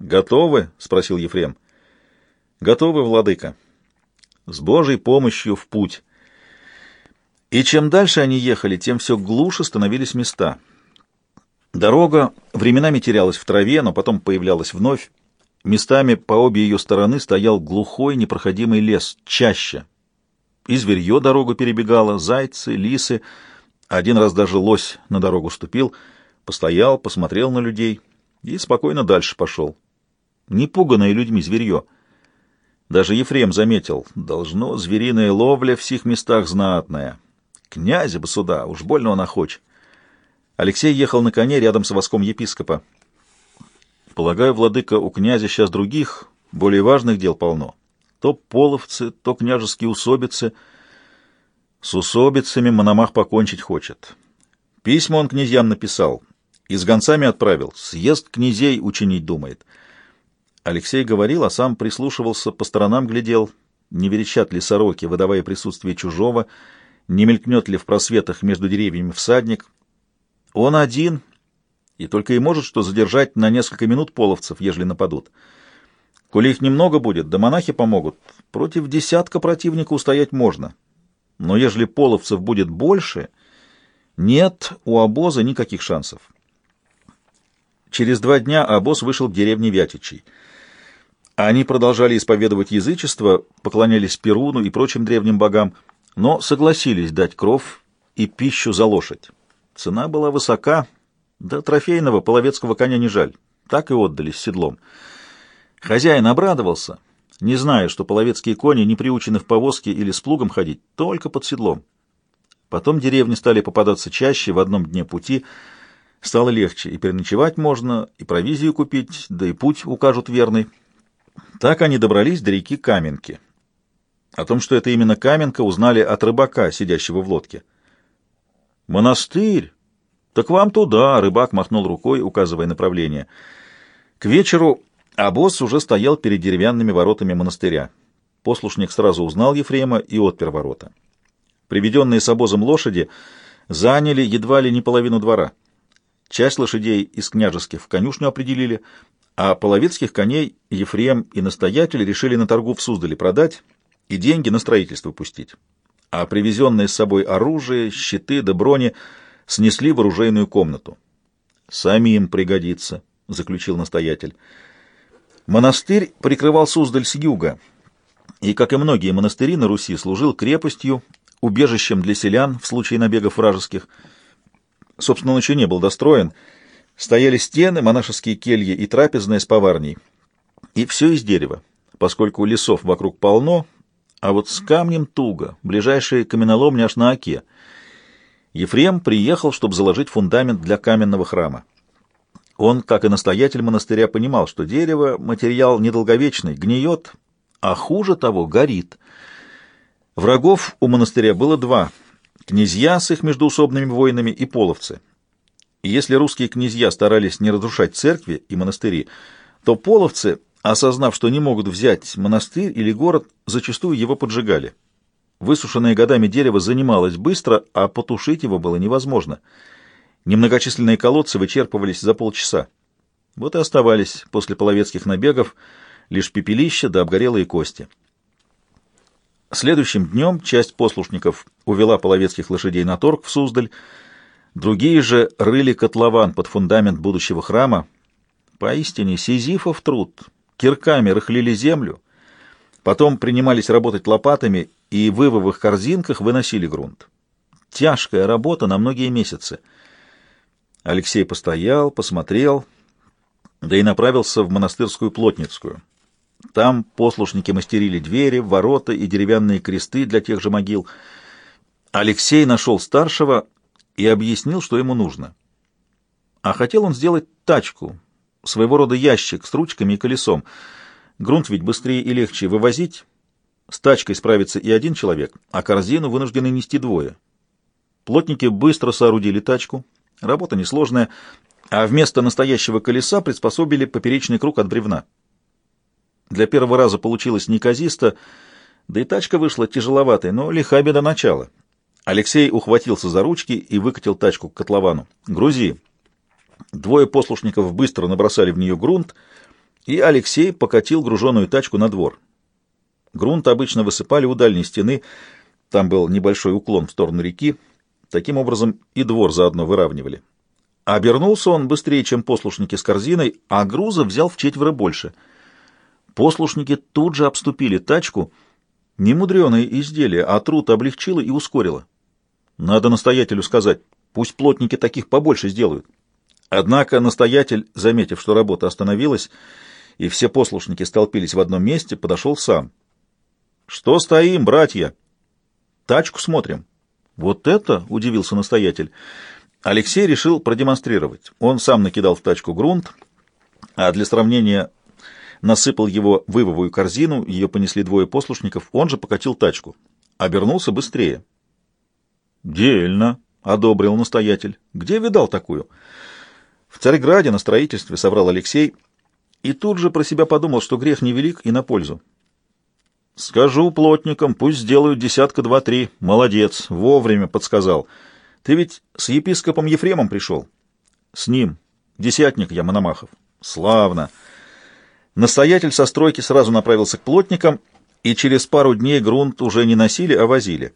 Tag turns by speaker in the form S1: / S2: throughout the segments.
S1: «Готовы?» — спросил Ефрем. «Готовы, владыка. С Божьей помощью в путь». И чем дальше они ехали, тем все глуше становились места. Дорога временами терялась в траве, но потом появлялась вновь. Местами по обе ее стороны стоял глухой непроходимый лес, чаще. И зверье дорогу перебегало, зайцы, лисы. Один раз даже лось на дорогу ступил, постоял, посмотрел на людей и спокойно дальше пошел. Не пуганное людьми зверье. Даже Ефрем заметил, должно звериная ловля в сих местах знатная. Князя бы сюда, уж больно он охоч. Алексей ехал на коне рядом с воском епископа. Полагаю, владыка, у князя сейчас других, более важных дел полно. То половцы, то княжеские усобицы. С усобицами Мономах покончить хочет. Письма он князьям написал, и с гонцами отправил. Съезд князей учинить думает. Алексей говорил, а сам прислушивался, по сторонам глядел, не верещат ли сороки, выдавая присутствие чужого, не мелькнет ли в просветах между деревьями всадник. Он один, и только и может что задержать на несколько минут половцев, ежели нападут. Коли их немного будет, да монахи помогут, против десятка противника устоять можно. Но ежели половцев будет больше, нет у обоза никаких шансов. Через два дня обоз вышел к деревне Вятичей. Они продолжали исповедовать язычество, поклонялись Перуну и прочим древним богам, но согласились дать кров и пищу за лошадь. Цена была высока — да трофейного половецкого коня не жаль. Так и отдали с седлом. Хозяин обрадовался, не зная, что половецкие кони не приучены в повозке или с плугом ходить, только под седлом. Потом деревни стали попадаться чаще в одном дне пути. Стало легче, и переночевать можно, и провизию купить, да и путь укажут верный. Так они добрались до реки Каменки. О том, что это именно Каменка, узнали от рыбака, сидящего в лодке. «Монастырь!» «Так вам туда!» — рыбак махнул рукой, указывая направление. К вечеру обоз уже стоял перед деревянными воротами монастыря. Послушник сразу узнал Ефрема и отпер ворота. Приведенные с обозом лошади заняли едва ли не половину двора. Часть лошадей из княжеских в конюшню определили, а половецких коней Ефрем и настоятель решили на торгу в Суздале продать и деньги на строительство пустить. А привезенное с собой оружие, щиты да брони — снесли в оружейную комнату. «Самим пригодится», — заключил настоятель. Монастырь прикрывал Суздаль с юга, и, как и многие монастыри на Руси, служил крепостью, убежищем для селян в случае набегов вражеских. Собственно, он еще не был достроен. Стояли стены, монашеские кельи и трапезная с поварней. И все из дерева, поскольку лесов вокруг полно, а вот с камнем туго, ближайшие каменоломни аж на оке — Ефрем приехал, чтобы заложить фундамент для каменного храма. Он, как и настоятель монастыря, понимал, что дерево — материал недолговечный, гниет, а хуже того — горит. Врагов у монастыря было два — князья с их междуусобными войнами и половцы. Если русские князья старались не разрушать церкви и монастыри, то половцы, осознав, что не могут взять монастырь или город, зачастую его поджигали. Высушенное годами дерево занималось быстро, а потушить его было невозможно. Немногочисленные колодцы вычерпывались за полчаса. Вот и оставались после половецких набегов лишь пепелища да обгорелые кости. Следующим днем часть послушников увела половецких лошадей на торг в Суздаль, другие же рыли котлован под фундамент будущего храма. Поистине сизифов труд, кирками рыхлили землю, потом принимались работать лопатами и в ивовых корзинках выносили грунт. Тяжкая работа на многие месяцы. Алексей постоял, посмотрел, да и направился в монастырскую плотницкую. Там послушники мастерили двери, ворота и деревянные кресты для тех же могил. Алексей нашел старшего и объяснил, что ему нужно. А хотел он сделать тачку, своего рода ящик с ручками и колесом. Грунт ведь быстрее и легче вывозить, с тачкой справится и один человек, а корзину вынуждены нести двое. Плотники быстро соорудили тачку, работа несложная, а вместо настоящего колеса приспособили поперечный круг от бревна. Для первого раза получилось неказисто, да и тачка вышла тяжеловатой, но лиха беда начала. Алексей ухватился за ручки и выкатил тачку к котловану. «Грузи!» Двое послушников быстро набросали в нее грунт и Алексей покатил груженую тачку на двор. Грунт обычно высыпали у дальней стены, там был небольшой уклон в сторону реки, таким образом и двор заодно выравнивали. Обернулся он быстрее, чем послушники с корзиной, а груза взял в четверо больше. Послушники тут же обступили тачку. Немудреное изделие, а труд облегчило и ускорило. Надо настоятелю сказать, пусть плотники таких побольше сделают. Однако настоятель, заметив, что работа остановилась, и все послушники столпились в одном месте, подошел сам. «Что стоим, братья?» «Тачку смотрим». «Вот это?» — удивился настоятель. Алексей решил продемонстрировать. Он сам накидал в тачку грунт, а для сравнения насыпал его в ивовую корзину, ее понесли двое послушников, он же покатил тачку. Обернулся быстрее. «Дельно», — одобрил настоятель. «Где видал такую?» «В Царьграде на строительстве», — соврал Алексей, и тут же про себя подумал, что грех невелик и на пользу. «Скажу плотникам, пусть сделают десятка два-три. Молодец, вовремя подсказал». Ты ведь с епископом Ефремом пришел? С ним. Десятник я, Мономахов. Славно. Настоятель со стройки сразу направился к плотникам, и через пару дней грунт уже не носили, а возили.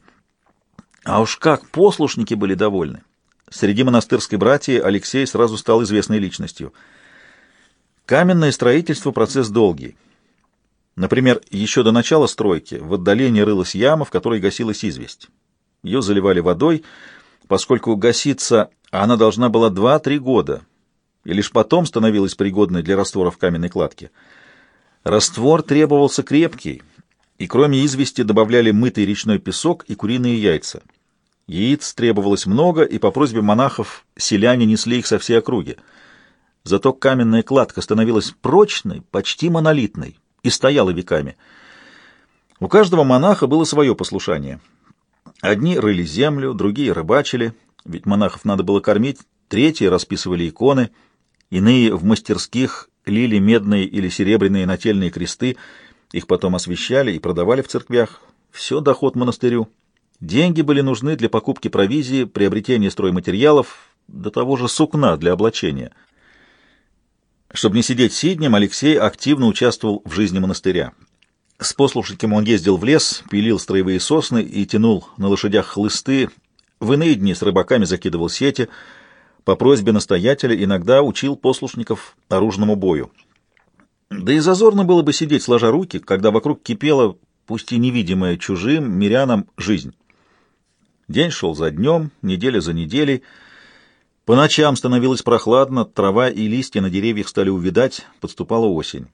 S1: А уж как послушники были довольны. Среди монастырской братьи Алексей сразу стал известной личностью. Каменное строительство — процесс долгий. Например, еще до начала стройки в отдалении рылась яма, в которой гасилась известь. Ее заливали водой — поскольку гаситься она должна была 2-3 года, и лишь потом становилась пригодной для раствора в каменной кладке. Раствор требовался крепкий, и кроме извести добавляли мытый речной песок и куриные яйца. Яиц требовалось много, и по просьбе монахов селяне несли их со всей округи. Зато каменная кладка становилась прочной, почти монолитной, и стояла веками. У каждого монаха было свое послушание — Одни рыли землю, другие рыбачили, ведь монахов надо было кормить, третьи расписывали иконы, иные в мастерских лили медные или серебряные нательные кресты, их потом освещали и продавали в церквях. Все доход монастырю. Деньги были нужны для покупки провизии, приобретения стройматериалов, до того же сукна для облачения. Чтобы не сидеть сиднем, Алексей активно участвовал в жизни монастыря. С послушником он ездил в лес, пилил строевые сосны и тянул на лошадях хлысты. В иные дни с рыбаками закидывал сети. По просьбе настоятеля иногда учил послушников оружному бою. Да и зазорно было бы сидеть сложа руки, когда вокруг кипела, пусть и невидимая чужим, мирянам, жизнь. День шел за днем, неделя за неделей. По ночам становилось прохладно, трава и листья на деревьях стали увидать, подступала осень.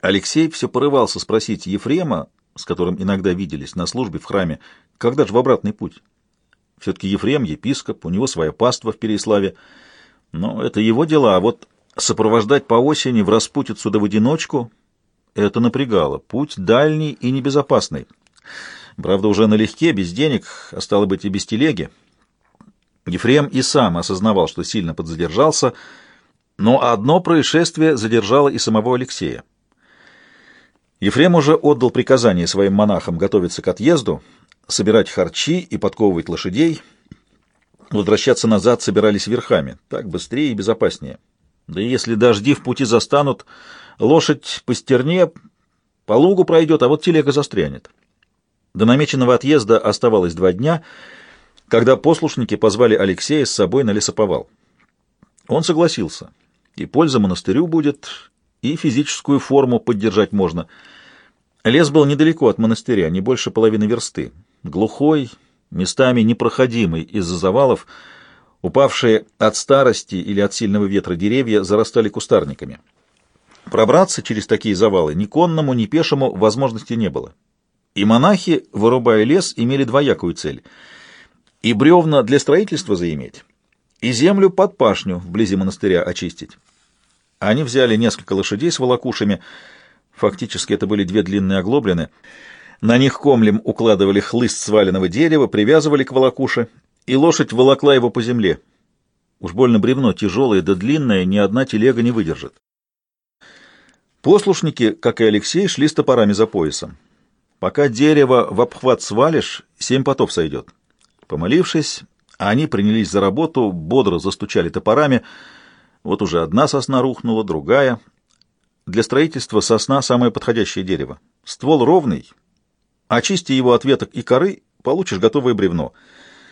S1: Алексей все порывался спросить Ефрема, с которым иногда виделись на службе в храме, когда же в обратный путь. Все-таки Ефрем — епископ, у него своя паства в Переславе. Но это его дела, а вот сопровождать по осени в распутицу да в одиночку — это напрягало. Путь дальний и небезопасный. Правда, уже налегке, без денег, а стало быть и без телеги. Ефрем и сам осознавал, что сильно подзадержался, но одно происшествие задержало и самого Алексея. Ефрем уже отдал приказание своим монахам готовиться к отъезду, собирать харчи и подковывать лошадей. Возвращаться назад собирались верхами, так быстрее и безопаснее. Да и если дожди в пути застанут, лошадь по стерне по лугу пройдет, а вот телега застрянет. До намеченного отъезда оставалось два дня, когда послушники позвали Алексея с собой на лесоповал. Он согласился, и польза монастырю будет, и физическую форму поддержать можно. Лес был недалеко от монастыря, не больше половины версты. Глухой, местами непроходимый из-за завалов, упавшие от старости или от сильного ветра деревья зарастали кустарниками. Пробраться через такие завалы ни конному, ни пешему возможности не было. И монахи, вырубая лес, имели двоякую цель — и бревна для строительства заиметь, и землю под пашню вблизи монастыря очистить. Они взяли несколько лошадей с волокушами, фактически это были две длинные оглоблины, на них комлем укладывали хлыст сваленного дерева, привязывали к волокуше, и лошадь волокла его по земле. Уж больно бревно тяжелое да длинное, ни одна телега не выдержит. Послушники, как и Алексей, шли с топорами за поясом. Пока дерево в обхват свалишь, семь потов сойдет. Помолившись, они принялись за работу, бодро застучали топорами — вот уже одна сосна рухнула, другая. Для строительства сосна самое подходящее дерево. Ствол ровный, очисти его от веток и коры, получишь готовое бревно —